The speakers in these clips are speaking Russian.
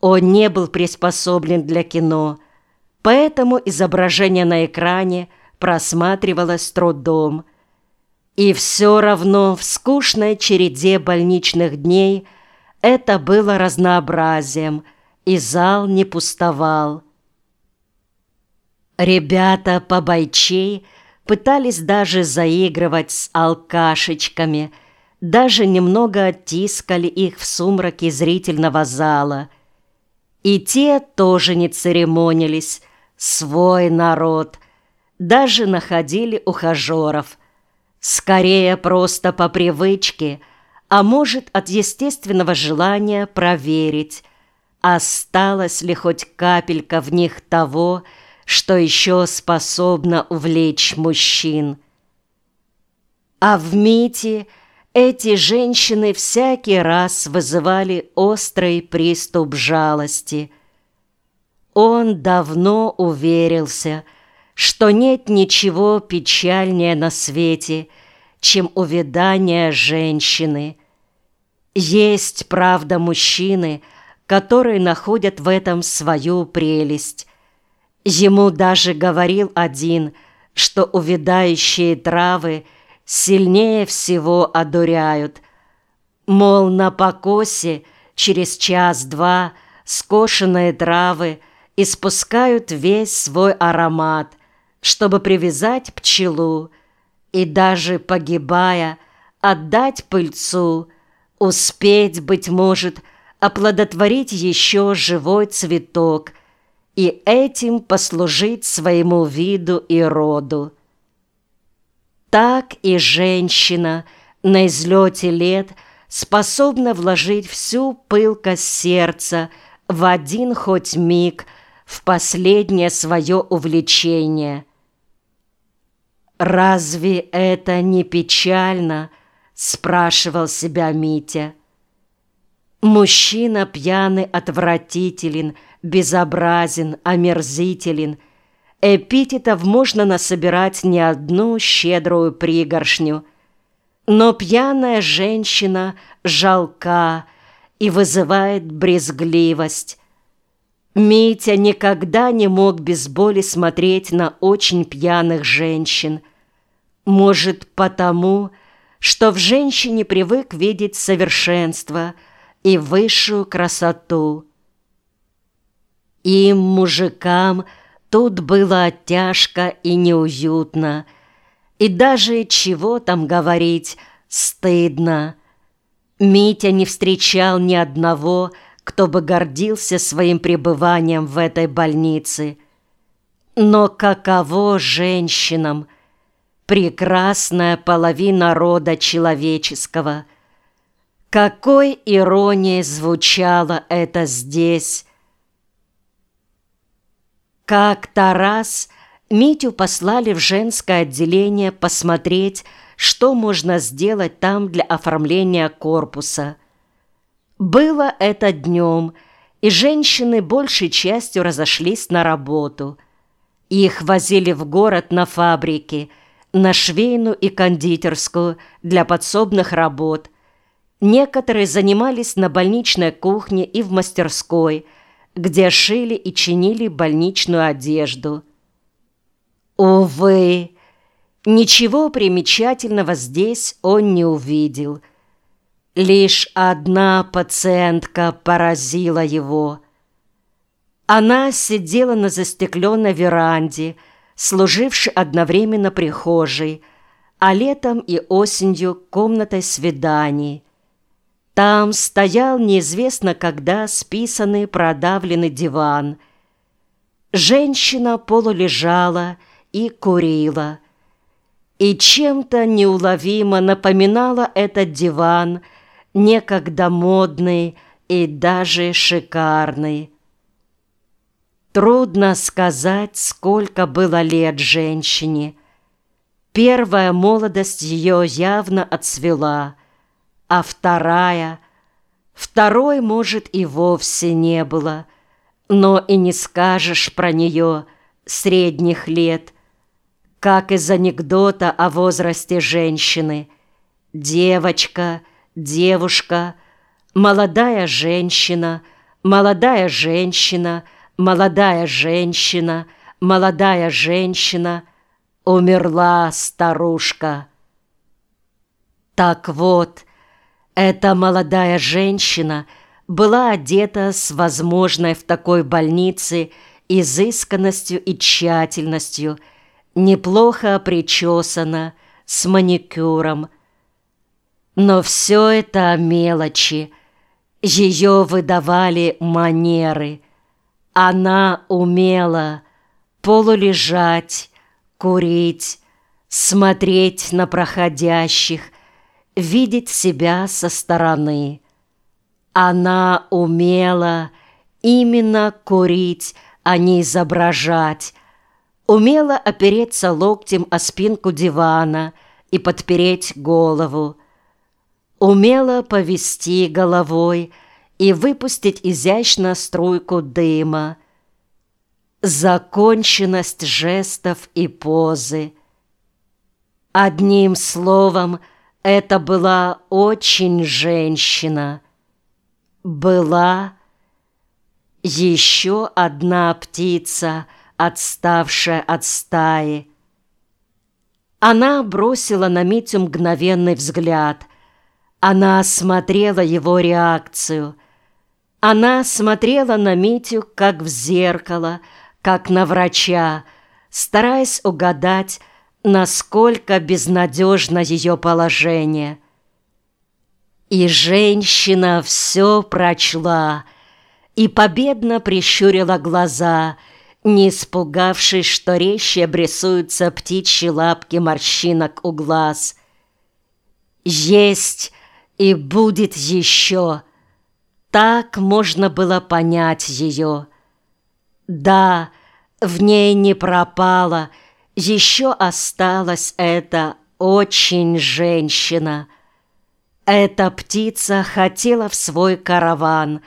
Он не был приспособлен для кино, поэтому изображение на экране просматривалось трудом. И все равно в скучной череде больничных дней это было разнообразием, и зал не пустовал. Ребята по бойчей пытались даже заигрывать с алкашечками, даже немного оттискали их в сумраке зрительного зала. И те тоже не церемонились, свой народ, даже находили ухажеров – Скорее просто по привычке, а может от естественного желания проверить, осталась ли хоть капелька в них того, что еще способно увлечь мужчин. А в Мите эти женщины всякий раз вызывали острый приступ жалости. Он давно уверился – что нет ничего печальнее на свете, чем увядание женщины. Есть, правда, мужчины, которые находят в этом свою прелесть. Ему даже говорил один, что увядающие травы сильнее всего одуряют. Мол, на покосе через час-два скошенные травы испускают весь свой аромат, чтобы привязать пчелу и даже погибая отдать пыльцу, успеть, быть может, оплодотворить еще живой цветок и этим послужить своему виду и роду. Так и женщина на излете лет способна вложить всю пылкость сердца в один хоть миг в последнее свое увлечение – «Разве это не печально?» – спрашивал себя Митя. Мужчина пьяный отвратителен, безобразен, омерзителен. Эпитетов можно насобирать не одну щедрую пригоршню. Но пьяная женщина жалка и вызывает брезгливость. Митя никогда не мог без боли смотреть на очень пьяных женщин. Может, потому, что в женщине привык видеть совершенство и высшую красоту. Им, мужикам, тут было тяжко и неуютно, и даже чего там говорить, стыдно. Митя не встречал ни одного, кто бы гордился своим пребыванием в этой больнице. Но каково женщинам, прекрасная половина рода человеческого? Какой иронией звучало это здесь! Как-то раз Митю послали в женское отделение посмотреть, что можно сделать там для оформления корпуса – было это днем, и женщины большей частью разошлись на работу. Их возили в город на фабрики, на швейную и кондитерскую для подсобных работ. Некоторые занимались на больничной кухне и в мастерской, где шили и чинили больничную одежду. Увы, ничего примечательного здесь он не увидел – Лишь одна пациентка поразила его. Она сидела на застекленной веранде, служившей одновременно прихожей, а летом и осенью комнатой свиданий. Там стоял неизвестно когда списанный продавленный диван. Женщина полулежала и курила. И чем-то неуловимо напоминала этот диван – некогда модный и даже шикарный. Трудно сказать, сколько было лет женщине. Первая молодость ее явно отцвела, а вторая... Второй, может, и вовсе не было, но и не скажешь про нее средних лет, как из анекдота о возрасте женщины. Девочка — девушка, молодая женщина, молодая женщина, молодая женщина, молодая женщина, умерла старушка. Так вот, эта молодая женщина была одета с возможной в такой больнице изысканностью и тщательностью, неплохо причесана, с маникюром. Но все это мелочи. Ее выдавали манеры. Она умела полулежать, курить, смотреть на проходящих, видеть себя со стороны. Она умела именно курить, а не изображать, умела опереться локтем о спинку дивана и подпереть голову, умела повести головой и выпустить изящно струйку дыма, законченность жестов и позы. Одним словом, это была очень женщина. Была еще одна птица, отставшая от стаи. Она бросила на Митю мгновенный взгляд. Она осмотрела его реакцию. Она смотрела на Митю, как в зеркало, как на врача, стараясь угадать, насколько безнадежно ее положение. И женщина все прочла и победно прищурила глаза, не испугавшись, что резче обрисуются птичьи лапки морщинок у глаз. «Есть и будет еще!» Так можно было понять ее. Да, в ней не пропало, еще осталась эта очень женщина. Эта птица хотела в свой караван,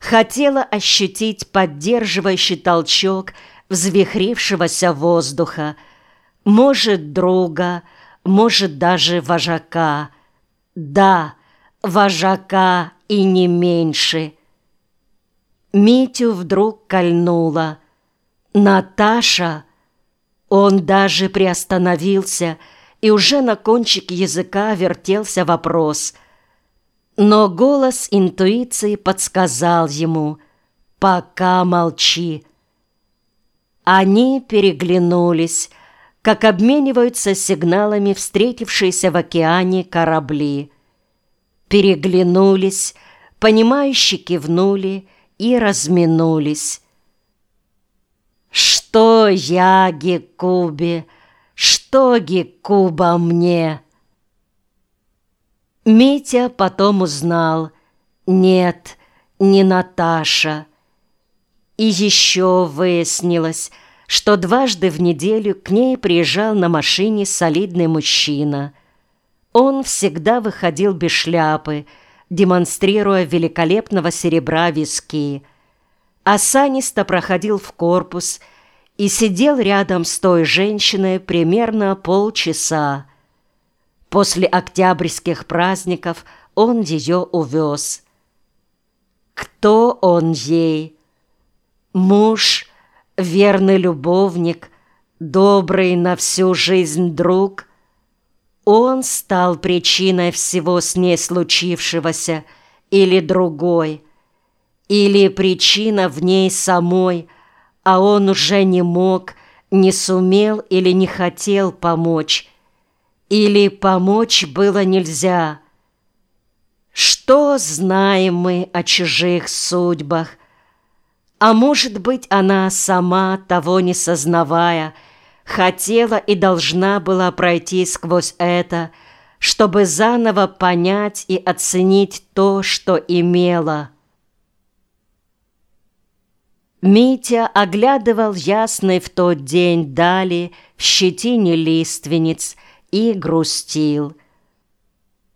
хотела ощутить поддерживающий толчок взвихрившегося воздуха, может, друга, может, даже вожака. Да, вожака и не меньше. Митю вдруг кольнула. «Наташа!» Он даже приостановился, и уже на кончик языка вертелся вопрос. Но голос интуиции подсказал ему «Пока молчи». Они переглянулись, как обмениваются сигналами встретившиеся в океане корабли. Переглянулись, понимающе кивнули и разминулись. Что я, Гекубе, что Гекуба мне? Митя потом узнал, нет, не Наташа. И еще выяснилось, что дважды в неделю к ней приезжал на машине солидный мужчина. Он всегда выходил без шляпы, демонстрируя великолепного серебра виски. Осанисто проходил в корпус и сидел рядом с той женщиной примерно полчаса. После октябрьских праздников он ее увез. Кто он ей? Муж, верный любовник, добрый на всю жизнь друг – он стал причиной всего с ней случившегося или другой, или причина в ней самой, а он уже не мог, не сумел или не хотел помочь, или помочь было нельзя. Что знаем мы о чужих судьбах? А может быть, она сама, того не сознавая, хотела и должна была пройти сквозь это, чтобы заново понять и оценить то, что имела. Митя оглядывал ясный в тот день дали в щетине лиственниц и грустил.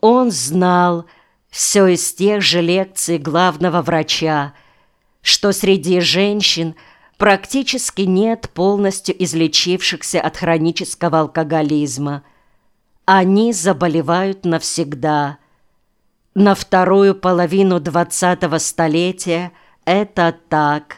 Он знал все из тех же лекций главного врача, что среди женщин – практически нет полностью излечившихся от хронического алкоголизма. Они заболевают навсегда. На вторую половину двадцатого столетия это так.